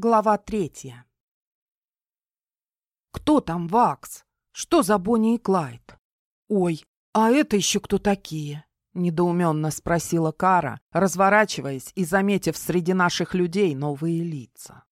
Глава третья. «Кто там Вакс? Что за Бонни и Клайд?» «Ой, а это еще кто такие?» — недоуменно спросила Кара, разворачиваясь и заметив среди наших людей новые лица.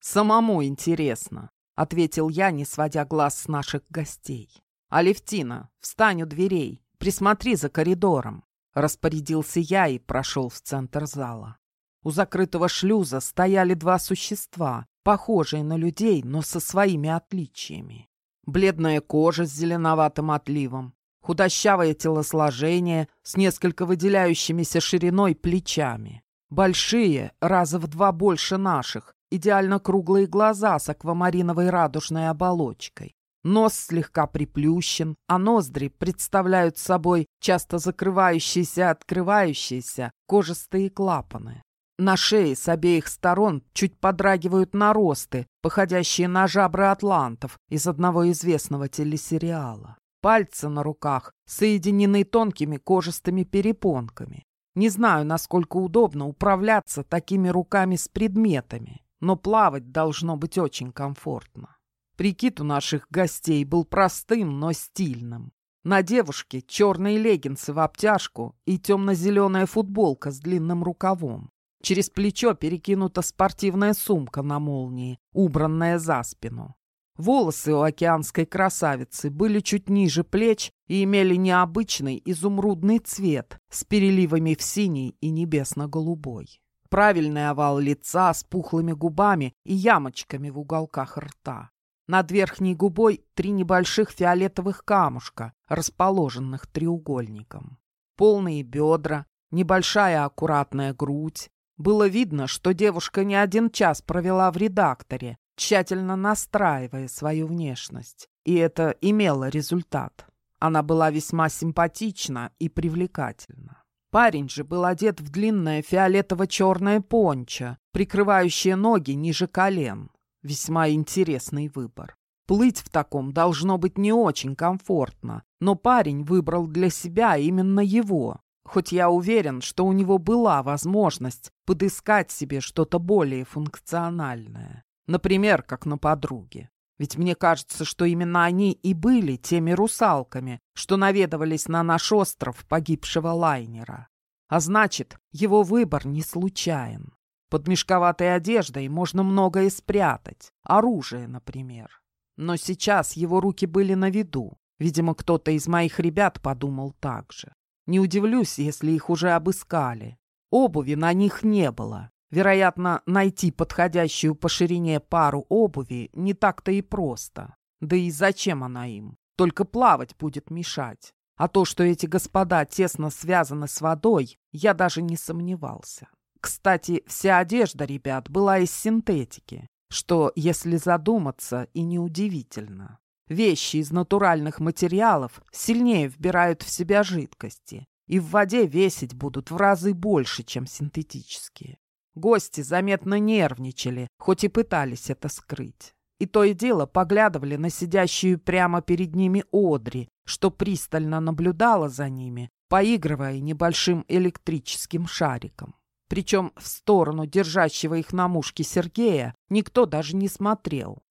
«Самому интересно», — ответил я, не сводя глаз с наших гостей. «Алевтина, встань у дверей, присмотри за коридором», — распорядился я и прошел в центр зала. У закрытого шлюза стояли два существа, похожие на людей, но со своими отличиями. Бледная кожа с зеленоватым отливом, худощавое телосложение с несколько выделяющимися шириной плечами. Большие, раза в два больше наших, идеально круглые глаза с аквамариновой радужной оболочкой. Нос слегка приплющен, а ноздри представляют собой часто закрывающиеся и открывающиеся кожистые клапаны. На шее с обеих сторон чуть подрагивают наросты, походящие на жабры атлантов из одного известного телесериала. Пальцы на руках соединены тонкими кожистыми перепонками. Не знаю, насколько удобно управляться такими руками с предметами, но плавать должно быть очень комфортно. Прикид у наших гостей был простым, но стильным. На девушке черные леггинсы в обтяжку и темно-зеленая футболка с длинным рукавом. Через плечо перекинута спортивная сумка на молнии, убранная за спину. Волосы у океанской красавицы были чуть ниже плеч и имели необычный изумрудный цвет с переливами в синий и небесно-голубой. Правильный овал лица с пухлыми губами и ямочками в уголках рта. Над верхней губой три небольших фиолетовых камушка, расположенных треугольником. Полные бедра, небольшая аккуратная грудь, было видно, что девушка не один час провела в редакторе, тщательно настраивая свою внешность. И это имело результат. Она была весьма симпатична и привлекательна. Парень же был одет в длинное фиолетово-черное пончо, прикрывающее ноги ниже колен. Весьма интересный выбор. Плыть в таком должно быть не очень комфортно, но парень выбрал для себя именно его, Хоть я уверен, что у него была возможность подыскать себе что-то более функциональное. Например, как на подруге. Ведь мне кажется, что именно они и были теми русалками, что наведывались на наш остров погибшего лайнера. А значит, его выбор не случайен. Под мешковатой одеждой можно многое спрятать. Оружие, например. Но сейчас его руки были на виду. Видимо, кто-то из моих ребят подумал так же. Не удивлюсь, если их уже обыскали. Обуви на них не было. Вероятно, найти подходящую по ширине пару обуви не так-то и просто. Да и зачем она им? Только плавать будет мешать. А то, что эти господа тесно связаны с водой, я даже не сомневался. Кстати, вся одежда ребят была из синтетики, что, если задуматься, и неудивительно. Вещи из натуральных материалов сильнее вбирают в себя жидкости и в воде весить будут в разы больше, чем синтетические. Гости заметно нервничали, хоть и пытались это скрыть. И то и дело поглядывали на сидящую прямо перед ними Одри, что пристально наблюдала за ними, поигрывая небольшим электрическим шариком. Причем в сторону держащего их на мушке Сергея никто даже не смотрел.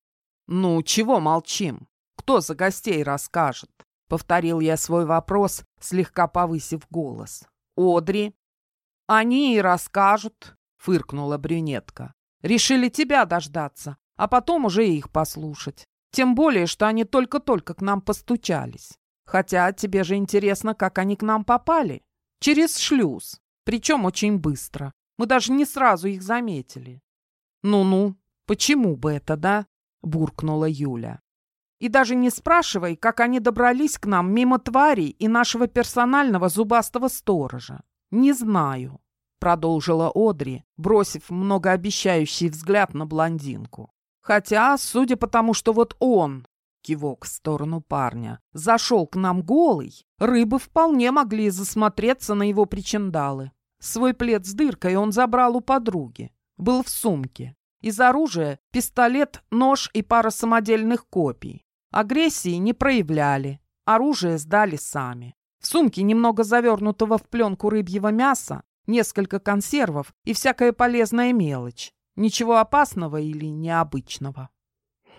«Ну, чего молчим? Кто за гостей расскажет?» Повторил я свой вопрос, слегка повысив голос. «Одри?» «Они и расскажут», — фыркнула брюнетка. «Решили тебя дождаться, а потом уже их послушать. Тем более, что они только-только к нам постучались. Хотя тебе же интересно, как они к нам попали. Через шлюз. Причем очень быстро. Мы даже не сразу их заметили». «Ну-ну, почему бы это, да?» — буркнула Юля. И даже не спрашивай, как они добрались к нам мимо тварей и нашего персонального зубастого сторожа. Не знаю, продолжила Одри, бросив многообещающий взгляд на блондинку. Хотя, судя по тому, что вот он, кивок в сторону парня, зашел к нам голый, рыбы вполне могли засмотреться на его причиндалы. Свой плед с дыркой он забрал у подруги. Был в сумке. Из оружия пистолет, нож и пара самодельных копий. Агрессии не проявляли, оружие сдали сами. В сумке немного завернутого в пленку рыбьего мяса, несколько консервов и всякая полезная мелочь. Ничего опасного или необычного?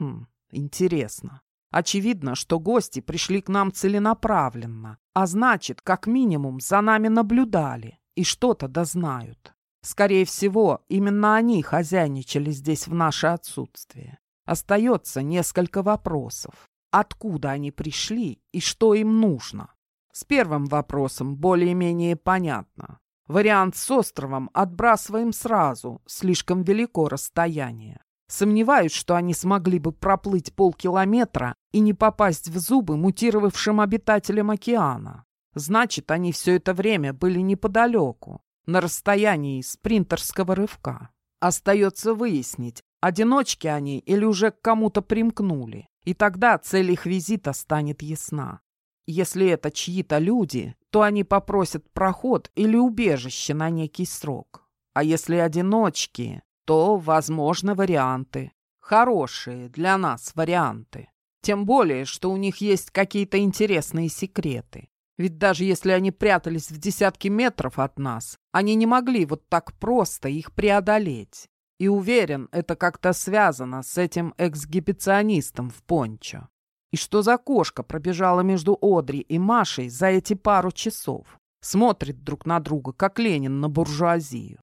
Хм, интересно. Очевидно, что гости пришли к нам целенаправленно, а значит, как минимум, за нами наблюдали и что-то дознают. Скорее всего, именно они хозяйничали здесь в наше отсутствие. Остается несколько вопросов. Откуда они пришли и что им нужно? С первым вопросом более-менее понятно. Вариант с островом отбрасываем сразу, слишком велико расстояние. Сомневаюсь, что они смогли бы проплыть полкилометра и не попасть в зубы мутировавшим обитателям океана. Значит, они все это время были неподалеку, на расстоянии спринтерского рывка. Остается выяснить, одиночки они или уже к кому-то примкнули, и тогда цель их визита станет ясна. Если это чьи-то люди, то они попросят проход или убежище на некий срок. А если одиночки, то, возможно, варианты. Хорошие для нас варианты. Тем более, что у них есть какие-то интересные секреты. Ведь даже если они прятались в десятки метров от нас, они не могли вот так просто их преодолеть. И уверен, это как-то связано с этим эксгибиционистом в пончо. И что за кошка пробежала между Одри и Машей за эти пару часов? Смотрит друг на друга, как Ленин на буржуазию.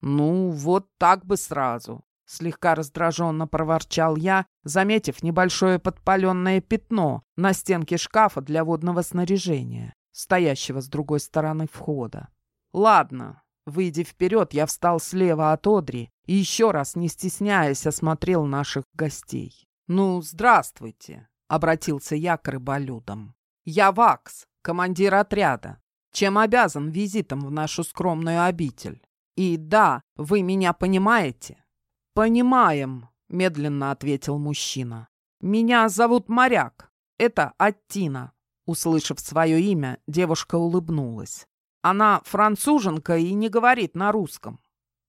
«Ну, вот так бы сразу», — слегка раздраженно проворчал я, заметив небольшое подпаленное пятно на стенке шкафа для водного снаряжения, стоящего с другой стороны входа. «Ладно». Выйдя вперед, я встал слева от Одри и еще раз, не стесняясь, осмотрел наших гостей. «Ну, здравствуйте. — обратился я к рыболюдам. «Я Вакс, командир отряда. Чем обязан визитом в нашу скромную обитель? И да, вы меня понимаете?» «Понимаем», — медленно ответил мужчина. «Меня зовут Моряк. Это Аттина». Услышав свое имя, девушка улыбнулась. «Она француженка и не говорит на русском».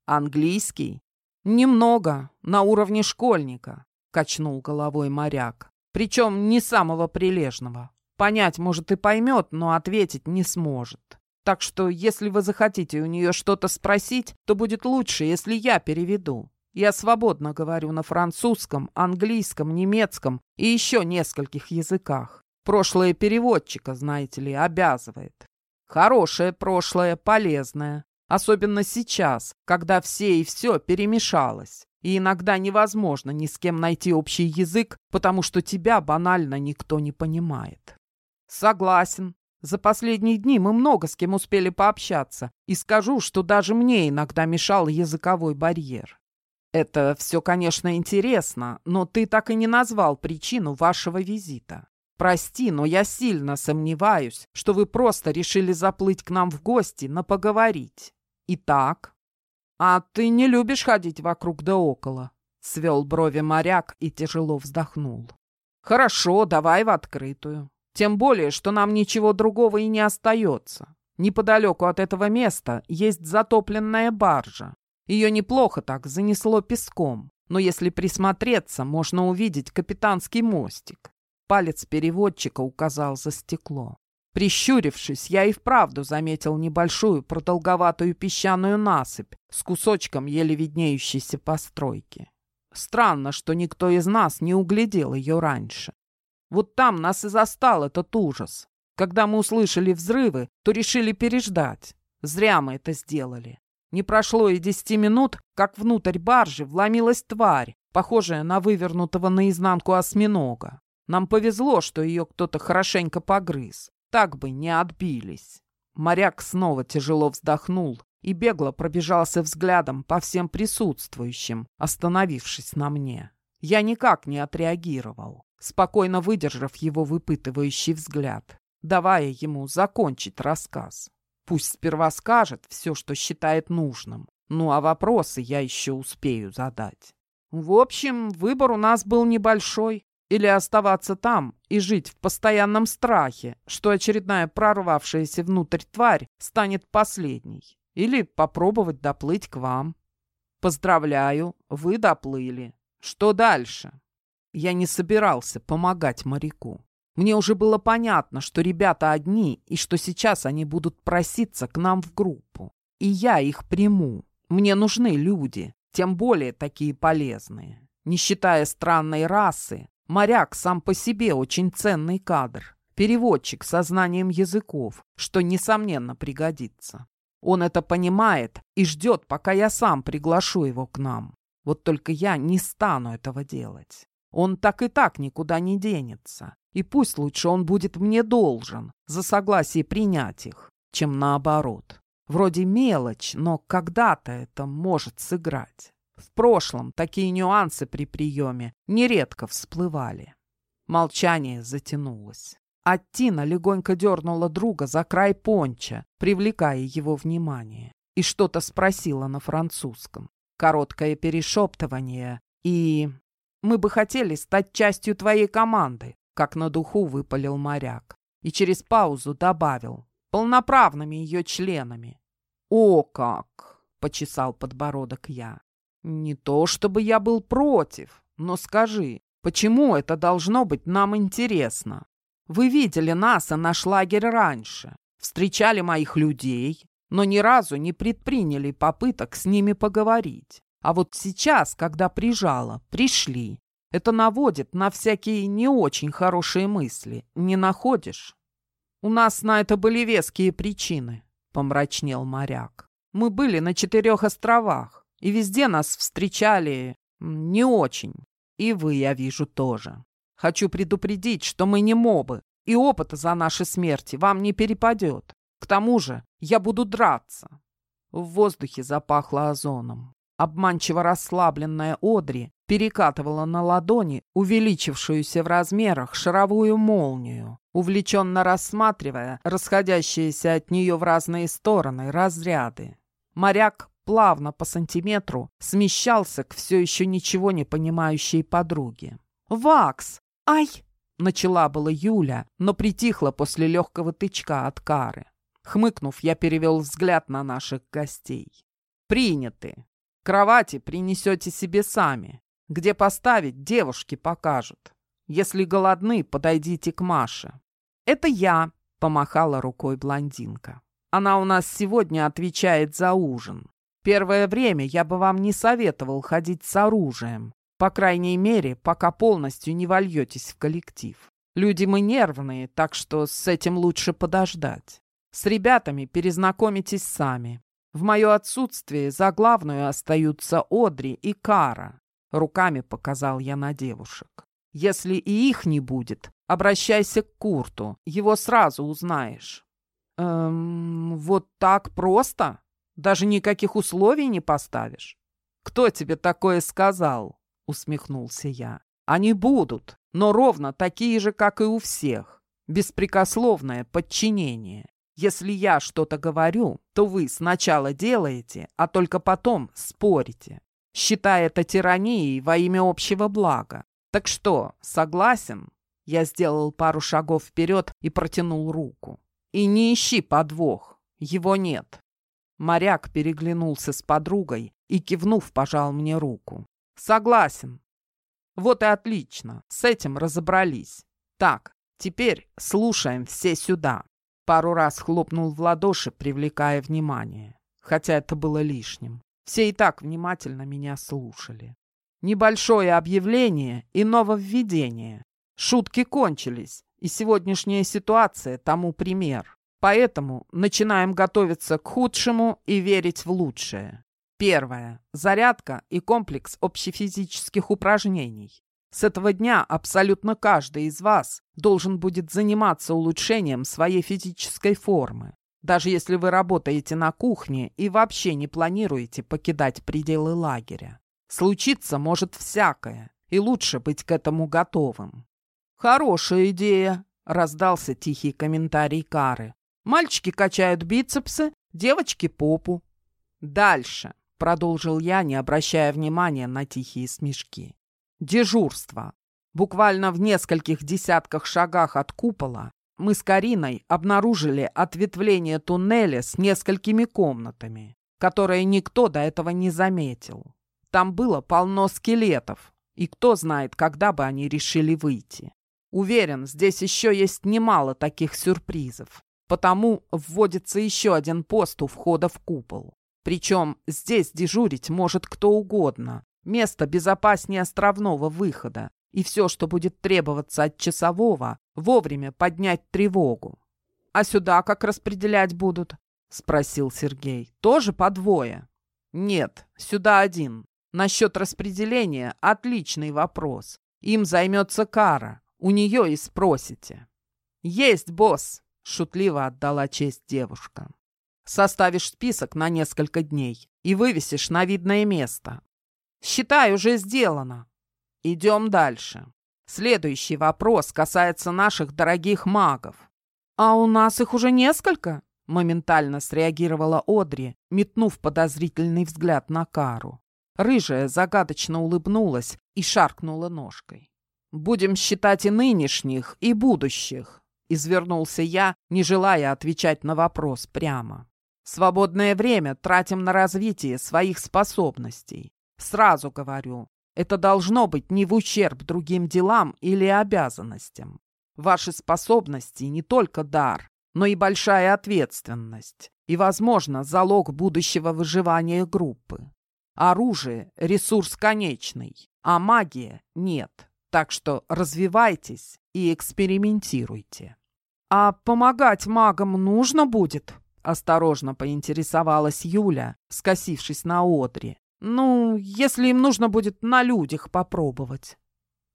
«Английский?» «Немного, на уровне школьника», — качнул головой моряк. Причем не самого прилежного. Понять, может, и поймет, но ответить не сможет. Так что, если вы захотите у нее что-то спросить, то будет лучше, если я переведу. Я свободно говорю на французском, английском, немецком и еще нескольких языках. Прошлое переводчика, знаете ли, обязывает. Хорошее прошлое, полезное. Особенно сейчас, когда все и все перемешалось. И иногда невозможно ни с кем найти общий язык, потому что тебя банально никто не понимает. Согласен. За последние дни мы много с кем успели пообщаться, и скажу, что даже мне иногда мешал языковой барьер. Это все, конечно, интересно, но ты так и не назвал причину вашего визита. Прости, но я сильно сомневаюсь, что вы просто решили заплыть к нам в гости на поговорить. Итак, «А ты не любишь ходить вокруг да около?» — свел брови моряк и тяжело вздохнул. «Хорошо, давай в открытую. Тем более, что нам ничего другого и не остается. Неподалеку от этого места есть затопленная баржа. Ее неплохо так занесло песком, но если присмотреться, можно увидеть капитанский мостик. Палец переводчика указал за стекло. Прищурившись, я и вправду заметил небольшую продолговатую песчаную насыпь с кусочком еле виднеющейся постройки. Странно, что никто из нас не углядел ее раньше. Вот там нас и застал этот ужас. Когда мы услышали взрывы, то решили переждать. Зря мы это сделали. Не прошло и десяти минут, как внутрь баржи вломилась тварь, похожая на вывернутого наизнанку осьминога. Нам повезло, что ее кто-то хорошенько погрыз. Так бы не отбились. Моряк снова тяжело вздохнул и бегло пробежался взглядом по всем присутствующим, остановившись на мне. Я никак не отреагировал, спокойно выдержав его выпытывающий взгляд, давая ему закончить рассказ. Пусть сперва скажет все, что считает нужным, ну а вопросы я еще успею задать. В общем, выбор у нас был небольшой. Или оставаться там и жить в постоянном страхе, что очередная прорвавшаяся внутрь тварь станет последней. Или попробовать доплыть к вам. Поздравляю, вы доплыли. Что дальше? Я не собирался помогать моряку. Мне уже было понятно, что ребята одни и что сейчас они будут проситься к нам в группу. И я их приму. Мне нужны люди. тем более такие полезные. Не считая странной расы, моряк сам по себе очень ценный кадр. Переводчик со знанием языков, что, несомненно, пригодится. Он это понимает и ждет, пока я сам приглашу его к нам. Вот только я не стану этого делать. Он так и так никуда не денется. И пусть лучше он будет мне должен за согласие принять их, чем наоборот. Вроде мелочь, но когда-то это может сыграть. В прошлом такие нюансы при приеме нередко всплывали. Молчание затянулось. А Тина легонько дернула друга за край понча, привлекая его внимание, и что-то спросила на французском. Короткое перешептывание и... «Мы бы хотели стать частью твоей команды», как на духу выпалил моряк. И через паузу добавил. «Полноправными ее членами». «О как!» — почесал подбородок я. «Не то чтобы я был против, но скажи, почему это должно быть нам интересно? Вы видели нас и наш лагерь раньше, встречали моих людей, но ни разу не предприняли попыток с ними поговорить. А вот сейчас, когда прижало, пришли. Это наводит на всякие не очень хорошие мысли. Не находишь? У нас на это были веские причины, помрачнел моряк. Мы были на четырех островах, и везде нас встречали не очень. И вы, я вижу, тоже. Хочу предупредить, что мы не мобы, и опыта за наши смерти вам не перепадет. К тому же я буду драться». В воздухе запахло озоном. Обманчиво расслабленная Одри перекатывала на ладони увеличившуюся в размерах шаровую молнию, увлеченно рассматривая расходящиеся от нее в разные стороны разряды. Моряк плавно по сантиметру смещался к все еще ничего не понимающей подруге. «Вакс! Ай!» — начала была Юля, но притихла после легкого тычка от кары. Хмыкнув, я перевел взгляд на наших гостей. «Приняты. Кровати принесете себе сами. Где поставить, девушки покажут. Если голодны, подойдите к Маше». «Это я», — помахала рукой блондинка. «Она у нас сегодня отвечает за ужин. Первое время я бы вам не советовал ходить с оружием. По крайней мере, пока полностью не вольетесь в коллектив. Люди мы нервные, так что с этим лучше подождать. С ребятами перезнакомитесь сами. В мое отсутствие за главную остаются Одри и Кара. Руками показал я на девушек. Если и их не будет, обращайся к Курту, его сразу узнаешь. Эм, вот так просто? Даже никаких условий не поставишь? Кто тебе такое сказал? Усмехнулся я. Они будут, но ровно такие же, как и у всех. Беспрекословное подчинение. Если я что-то говорю, то вы сначала делаете, а только потом спорите, считая это тиранией во имя общего блага. Так что, согласен? Я сделал пару шагов вперед и протянул руку. И не ищи подвох, его нет. Моряк переглянулся с подругой и, кивнув, пожал мне руку. «Согласен». «Вот и отлично, с этим разобрались. Так, теперь слушаем все сюда». Пару раз хлопнул в ладоши, привлекая внимание. Хотя это было лишним. Все и так внимательно меня слушали. Небольшое объявление и нововведение. Шутки кончились, и сегодняшняя ситуация тому пример. Поэтому начинаем готовиться к худшему и верить в лучшее. Первое. Зарядка и комплекс общефизических упражнений. С этого дня абсолютно каждый из вас должен будет заниматься улучшением своей физической формы. Даже если вы работаете на кухне и вообще не планируете покидать пределы лагеря. Случиться может всякое, и лучше быть к этому готовым. «Хорошая идея», — раздался тихий комментарий Кары. Мальчики качают бицепсы, девочки — попу. Дальше, — продолжил я, не обращая внимания на тихие смешки. Дежурство. Буквально в нескольких десятках шагах от купола мы с Кариной обнаружили ответвление туннеля с несколькими комнатами, которые никто до этого не заметил. Там было полно скелетов, и кто знает, когда бы они решили выйти. Уверен, здесь еще есть немало таких сюрпризов. Потому вводится еще один пост у входа в купол. Причем здесь дежурить может кто угодно. Место безопаснее островного выхода. И все, что будет требоваться от часового, вовремя поднять тревогу. «А сюда как распределять будут?» — спросил Сергей. «Тоже по двое?» «Нет, сюда один. Насчет распределения — отличный вопрос. Им займется Кара. У нее и спросите». «Есть, босс!» — шутливо отдала честь девушка. «Составишь список на несколько дней и вывесишь на видное место. Считай, уже сделано. Идем дальше. Следующий вопрос касается наших дорогих магов. А у нас их уже несколько?» Моментально среагировала Одри, метнув подозрительный взгляд на Кару. Рыжая загадочно улыбнулась и шаркнула ножкой. «Будем считать и нынешних, и будущих», — извернулся я, не желая отвечать на вопрос прямо. «Свободное время тратим на развитие своих способностей. Сразу говорю, это должно быть не в ущерб другим делам или обязанностям. Ваши способности не только дар, но и большая ответственность и, возможно, залог будущего выживания группы. Оружие – ресурс конечный, а магия – нет. Так что развивайтесь и экспериментируйте. «А помогать магам нужно будет?» – осторожно поинтересовалась Юля, скосившись на Одри. «Ну, если им нужно будет на людях попробовать».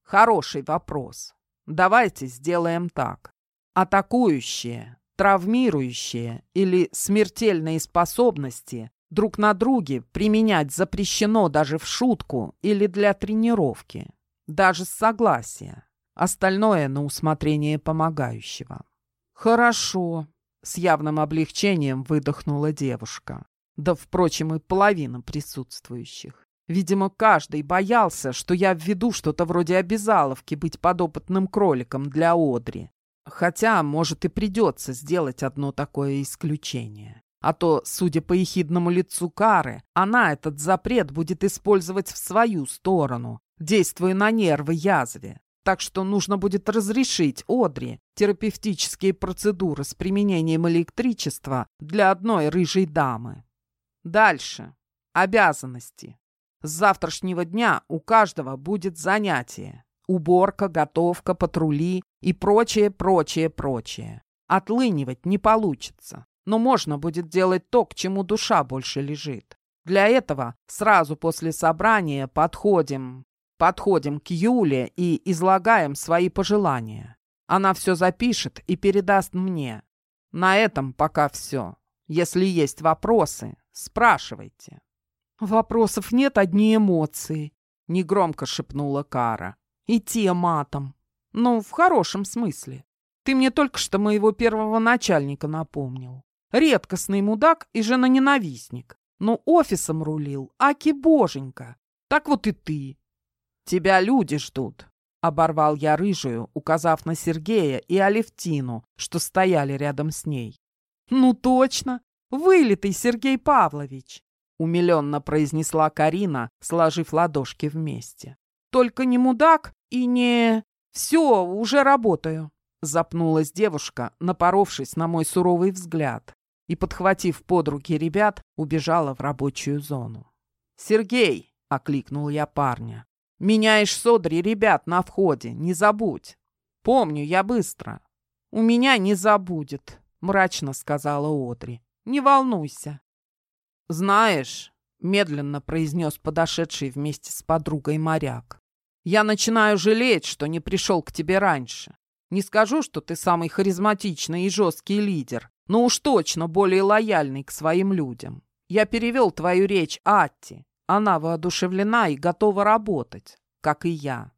«Хороший вопрос. Давайте сделаем так. Атакующие Травмирующие или смертельные способности друг на друге применять запрещено даже в шутку или для тренировки, даже с согласия. Остальное на усмотрение помогающего. «Хорошо», — с явным облегчением выдохнула девушка. Да, впрочем, и половина присутствующих. Видимо, каждый боялся, что я введу что-то вроде обязаловки быть подопытным кроликом для Одри. Хотя, может, и придется сделать одно такое исключение. А то, судя по ехидному лицу Кары, она этот запрет будет использовать в свою сторону, действуя на нервы язве. Так что нужно будет разрешить Одри терапевтические процедуры с применением электричества для одной рыжей дамы. Дальше. Обязанности. С завтрашнего дня у каждого будет занятие. Уборка, готовка, патрули и прочее, прочее, прочее. Отлынивать не получится, но можно будет делать то, к чему душа больше лежит. Для этого сразу после собрания подходим, подходим к Юле и излагаем свои пожелания. Она все запишет и передаст мне. На этом пока все. Если есть вопросы, спрашивайте. «Вопросов нет, одни эмоции», — негромко шепнула Кара. И те матом. Ну, в хорошем смысле. Ты мне только что моего первого начальника напомнил. Редкостный мудак и жена-ненавистник. Но офисом рулил, аки боженька. Так вот и ты. Тебя люди ждут. Оборвал я рыжую, указав на Сергея и Алевтину, что стояли рядом с ней. «Ну точно! Вылитый Сергей Павлович!» Умиленно произнесла Карина, сложив ладошки вместе. Только не мудак и не... Все, уже работаю. Запнулась девушка, напоровшись на мой суровый взгляд, и, подхватив под руки ребят, убежала в рабочую зону. «Сергей!» — окликнул я парня. «Меняешь содри ребят на входе, не забудь!» «Помню, я быстро!» «У меня не забудет!» — мрачно сказала Одри. «Не волнуйся!» «Знаешь...» — медленно произнес подошедший вместе с подругой моряк. Я начинаю жалеть, что не пришел к тебе раньше. Не скажу, что ты самый харизматичный и жесткий лидер, но уж точно более лояльный к своим людям. Я перевел твою речь Атти. Она воодушевлена и готова работать, как и я.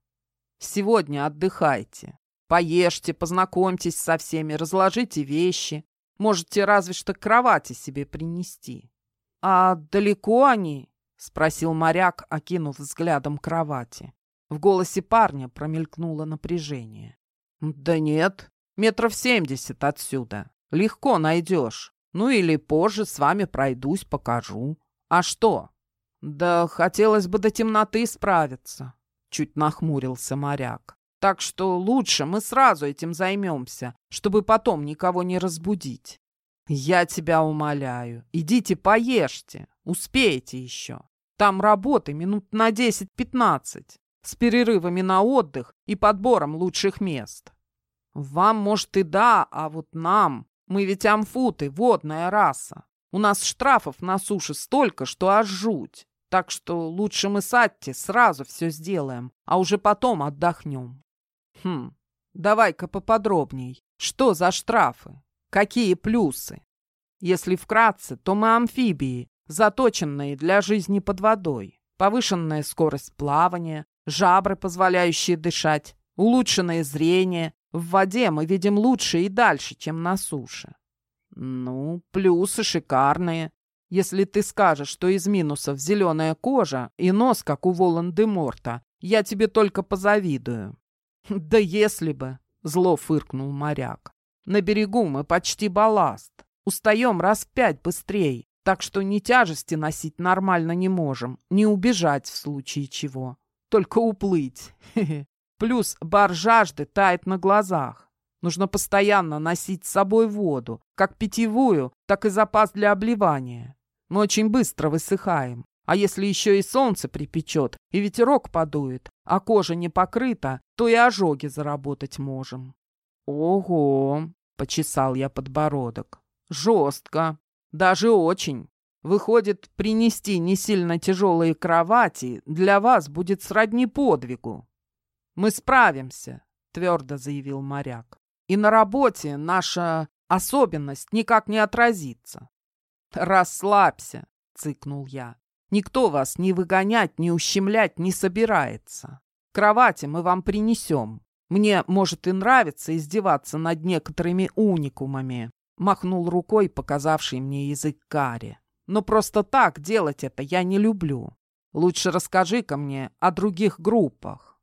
Сегодня отдыхайте. Поешьте, познакомьтесь со всеми, разложите вещи. Можете разве что кровати себе принести. — А далеко они? — спросил моряк, окинув взглядом кровати. В голосе парня промелькнуло напряжение. «Да нет, метров семьдесят отсюда. Легко найдешь. Ну или позже с вами пройдусь, покажу. А что?» «Да хотелось бы до темноты справиться», — чуть нахмурился моряк. «Так что лучше мы сразу этим займемся, чтобы потом никого не разбудить». «Я тебя умоляю, идите поешьте. Успеете еще. Там работы минут на 10-15, с перерывами на отдых и подбором лучших мест. Вам, может, и да, а вот нам... Мы ведь амфуты, водная раса. У нас штрафов на суше столько, что аж жуть. Так что лучше мы с Атти сразу все сделаем, а уже потом отдохнем. Хм, давай-ка поподробней. Что за штрафы? Какие плюсы? Если вкратце, то мы амфибии, заточенные для жизни под водой. Повышенная скорость плавания, жабры, позволяющие дышать, улучшенное зрение. В воде мы видим лучше и дальше, чем на суше. Ну, плюсы шикарные. Если ты скажешь, что из минусов зеленая кожа и нос, как у Волан-де-Морта, я тебе только позавидую. Да если бы, зло фыркнул моряк. На берегу мы почти балласт. Устаем раз пять быстрее, так что ни тяжести носить нормально не можем, ни убежать в случае чего. Только уплыть. Плюс бар жажды тает на глазах. Нужно постоянно носить с собой воду, как питьевую, так и запас для обливания. Мы очень быстро высыхаем. А если еще и солнце припечет, и ветерок подует, а кожа не покрыта, то и ожоги заработать можем. Ого, почесал я подбородок. Жестко. Даже очень. Выходит, принести не сильно тяжелые кровати для вас будет сродни подвигу. Мы справимся, твердо заявил моряк. И на работе наша особенность никак не отразится. Расслабься, цыкнул я. Никто вас ни выгонять, ни ущемлять не собирается. Кровати мы вам принесем. Мне, может, и нравится издеваться над некоторыми уникумами, Махнул рукой, показавший мне язык кари. Но просто так делать это я не люблю. Лучше расскажи-ка мне о других группах.